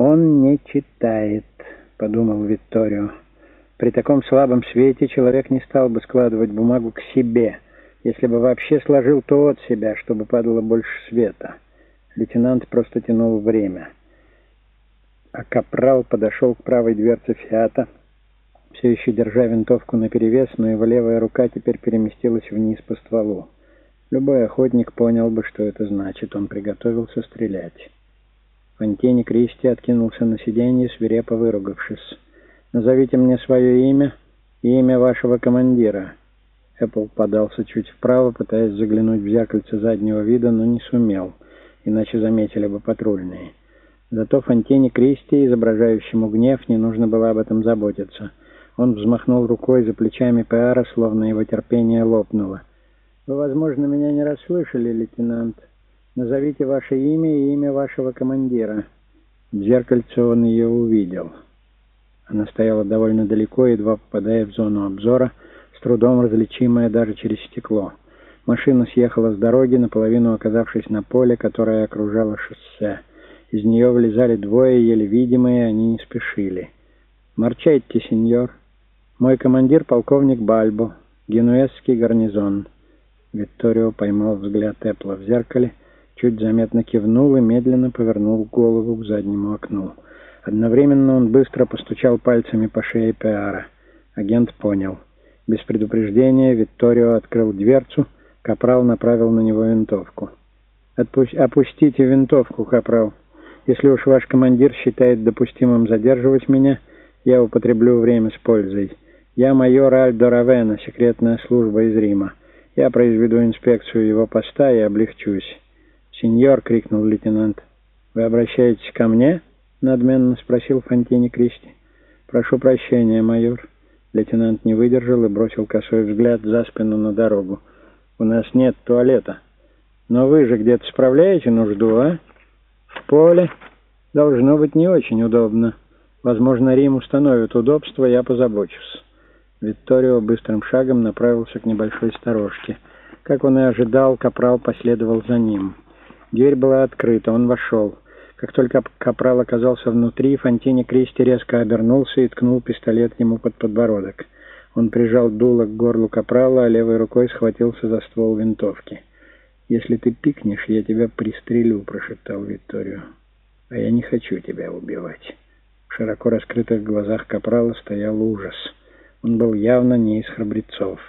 «Он не читает», — подумал Витторио. При таком слабом свете человек не стал бы складывать бумагу к себе, если бы вообще сложил то от себя, чтобы падало больше света. Лейтенант просто тянул время. А капрал подошел к правой дверце «Фиата», все еще держа винтовку наперевес, но его левая рука теперь переместилась вниз по стволу. Любой охотник понял бы, что это значит. Он приготовился стрелять. Фонтени Кристи откинулся на сиденье, свирепо выругавшись. «Назовите мне свое имя и имя вашего командира». Эппл подался чуть вправо, пытаясь заглянуть в зеркальце заднего вида, но не сумел, иначе заметили бы патрульные. Зато Фонтени Кристи, изображающему гнев, не нужно было об этом заботиться. Он взмахнул рукой за плечами Пиара, словно его терпение лопнуло. «Вы, возможно, меня не расслышали, лейтенант». Назовите ваше имя и имя вашего командира». В зеркальце он ее увидел. Она стояла довольно далеко, едва попадая в зону обзора, с трудом различимая даже через стекло. Машина съехала с дороги, наполовину оказавшись на поле, которое окружало шоссе. Из нее вылезали двое, еле видимые, они не спешили. «Марчайте, сеньор. Мой командир — полковник Бальбо, генуэзский гарнизон». Викторио поймал взгляд Эпла в зеркале — чуть заметно кивнул и медленно повернул голову к заднему окну. Одновременно он быстро постучал пальцами по шее Пиара. Агент понял. Без предупреждения Витторио открыл дверцу, Капрал направил на него винтовку. Отпу- «Опустите винтовку, Капрал. Если уж ваш командир считает допустимым задерживать меня, я употреблю время с пользой. Я майор Альдо Равена, секретная служба из Рима. Я произведу инспекцию его поста и облегчусь». «Сеньор!» — крикнул лейтенант. «Вы обращаетесь ко мне?» — надменно спросил Фонтини Кристи. «Прошу прощения, майор». Лейтенант не выдержал и бросил косой взгляд за спину на дорогу. «У нас нет туалета. Но вы же где-то справляете нужду, а? В поле? Должно быть не очень удобно. Возможно, Рим установит удобство, я позабочусь». Витторио быстрым шагом направился к небольшой сторожке. Как он и ожидал, капрал последовал за ним. Дверь была открыта, он вошел. Как только капрал оказался внутри, Фонтини Кристи резко обернулся и ткнул пистолет ему под подбородок. Он прижал дуло к горлу капрала, а левой рукой схватился за ствол винтовки. «Если ты пикнешь, я тебя пристрелю», — прошептал Викторию. «А я не хочу тебя убивать». В широко раскрытых глазах капрала стоял ужас. Он был явно не из храбрецов.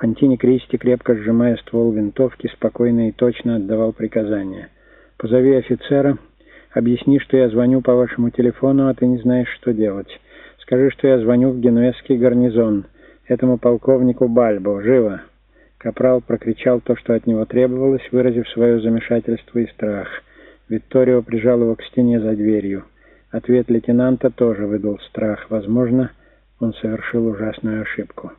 Фонтини Кристи, крепко сжимая ствол винтовки, спокойно и точно отдавал приказания. «Позови офицера, объясни, что я звоню по вашему телефону, а ты не знаешь, что делать. Скажи, что я звоню в генуэзский гарнизон, этому полковнику Бальбо. Живо!» Капрал прокричал то, что от него требовалось, выразив свое замешательство и страх. Викторио прижал его к стене за дверью. Ответ лейтенанта тоже выдал страх. Возможно, он совершил ужасную ошибку.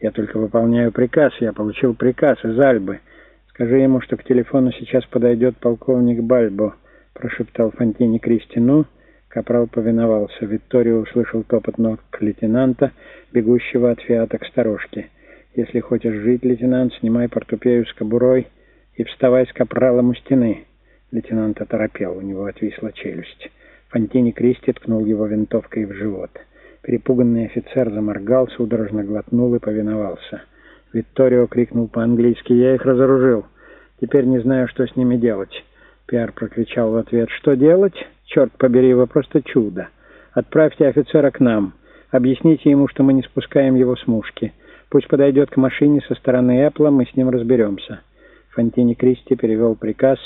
Я только выполняю приказ. Я получил приказ из Альбы. Скажи ему, что к телефону сейчас подойдет полковник Бальбо, прошептал Фонтини Кристину. Капрал повиновался. Викторио услышал топот ног лейтенанта, бегущего от фиата к сторожке. «Если хочешь жить, лейтенант, снимай портупею с кобурой и вставай с капралом у стены». Лейтенант оторопел, у него отвисла челюсть. Фонтини Кристи ткнул его винтовкой в живот. Перепуганный офицер заморгал, судорожно глотнул и повиновался. Витторио крикнул по-английски «Я их разоружил! Теперь не знаю, что с ними делать!» Пиар прокричал в ответ «Что делать? Черт побери, вы просто чудо! Отправьте офицера к нам! Объясните ему, что мы не спускаем его с мушки. Пусть подойдет к машине со стороны Эпла, мы с ним разберемся!» Фонтини Кристи перевел приказ.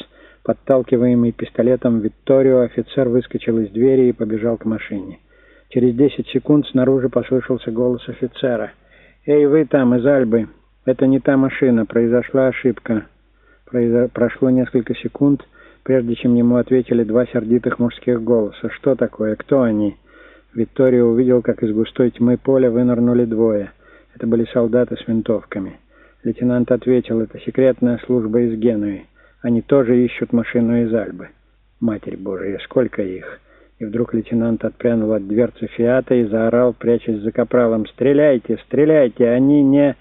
Подталкиваемый пистолетом Витторио, офицер выскочил из двери и побежал к машине. Через десять секунд снаружи послышался голос офицера. «Эй, вы там, из Альбы! Это не та машина, произошла ошибка». Произо... Прошло несколько секунд, прежде чем ему ответили два сердитых мужских голоса. «Что такое? Кто они?» Виктория увидел, как из густой тьмы поля вынырнули двое. Это были солдаты с винтовками. Лейтенант ответил, это секретная служба из Генуи. Они тоже ищут машину из Альбы. Матерь Божия, сколько их! И вдруг лейтенант отпрянул от дверцы «Фиата» и заорал, прячась за капралом. «Стреляйте! Стреляйте! Они не...»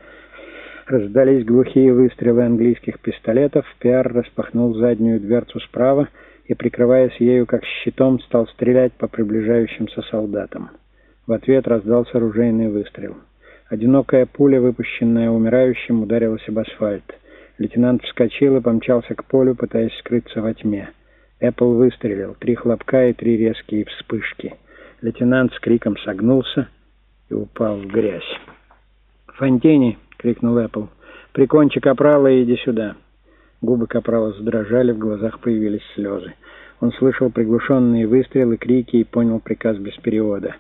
Раздались глухие выстрелы английских пистолетов. Пиар распахнул заднюю дверцу справа и, прикрываясь ею как щитом, стал стрелять по приближающимся солдатам. В ответ раздался оружейный выстрел. Одинокая пуля, выпущенная умирающим, ударилась об асфальт. Лейтенант вскочил и помчался к полю, пытаясь скрыться во тьме. Эппл выстрелил. Три хлопка и три резкие вспышки. Лейтенант с криком согнулся и упал в грязь. «Фонтини!» — крикнул Эппл. «Прикончи капрала и иди сюда!» Губы капрала задрожали, в глазах появились слезы. Он слышал приглушенные выстрелы, крики и понял приказ без перевода.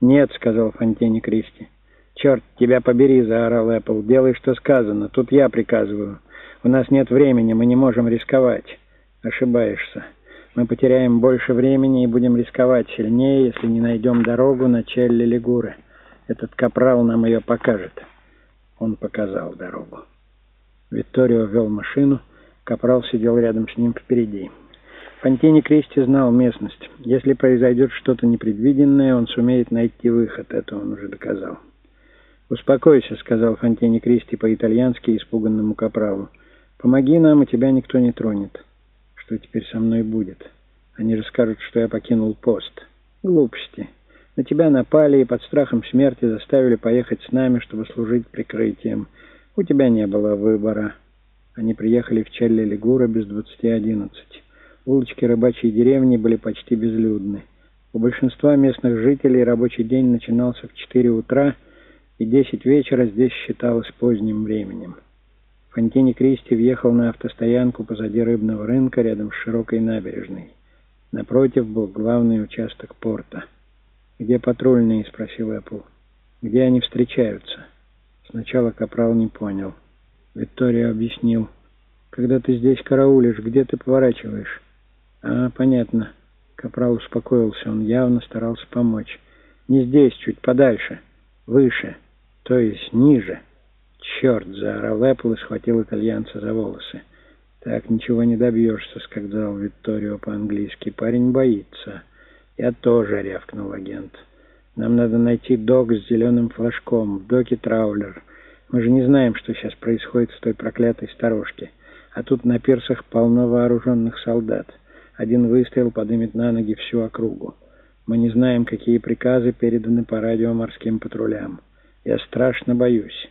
«Нет», — сказал Фонтени Кристи. «Черт, тебя побери!» — заорал Эппл. «Делай, что сказано. Тут я приказываю. У нас нет времени, мы не можем рисковать». «Ошибаешься. Мы потеряем больше времени и будем рисковать сильнее, если не найдем дорогу на Челли Лигуры. Этот капрал нам ее покажет». Он показал дорогу. Витторио вел машину, капрал сидел рядом с ним впереди. Фонтини Кристи знал местность. Если произойдет что-то непредвиденное, он сумеет найти выход. Это он уже доказал. «Успокойся», — сказал Фонтини Кристи по-итальянски испуганному капралу. «Помоги нам, и тебя никто не тронет». «Что теперь со мной будет? Они же скажут, что я покинул пост». «Глупости. На тебя напали и под страхом смерти заставили поехать с нами, чтобы служить прикрытием. У тебя не было выбора». Они приехали в Челли-Лигура без двадцати одиннадцать. Улочки рыбачьей деревни были почти безлюдны. У большинства местных жителей рабочий день начинался в 4 утра, и 10 вечера здесь считалось поздним временем. Фонтини Кристи въехал на автостоянку позади рыбного рынка рядом с широкой набережной. Напротив был главный участок порта. «Где патрульные?» — спросил Эппл. «Где они встречаются?» Сначала Капрал не понял. Виктория объяснил. «Когда ты здесь караулишь, где ты поворачиваешь?» «А, понятно». Капрал успокоился, он явно старался помочь. «Не здесь, чуть подальше. Выше. То есть ниже». «Черт!» — заорал Эппл и схватил итальянца за волосы. «Так ничего не добьешься», — сказал Витторио по-английски. «Парень боится». «Я тоже», — рявкнул агент. «Нам надо найти док с зеленым флажком. В доке траулер. Мы же не знаем, что сейчас происходит с той проклятой сторожке. А тут на пирсах полно вооруженных солдат». Один выстрел поднимет на ноги всю округу. Мы не знаем, какие приказы переданы по радио морским патрулям. Я страшно боюсь.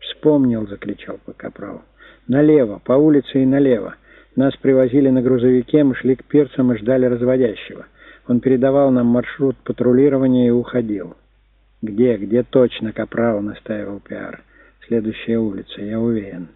«Вспомнил!» — закричал Капрал. «Налево, по улице и налево. Нас привозили на грузовике, мы шли к перцам и ждали разводящего. Он передавал нам маршрут патрулирования и уходил». «Где, где точно, Капрал?» — настаивал Пиар. «Следующая улица, я уверен».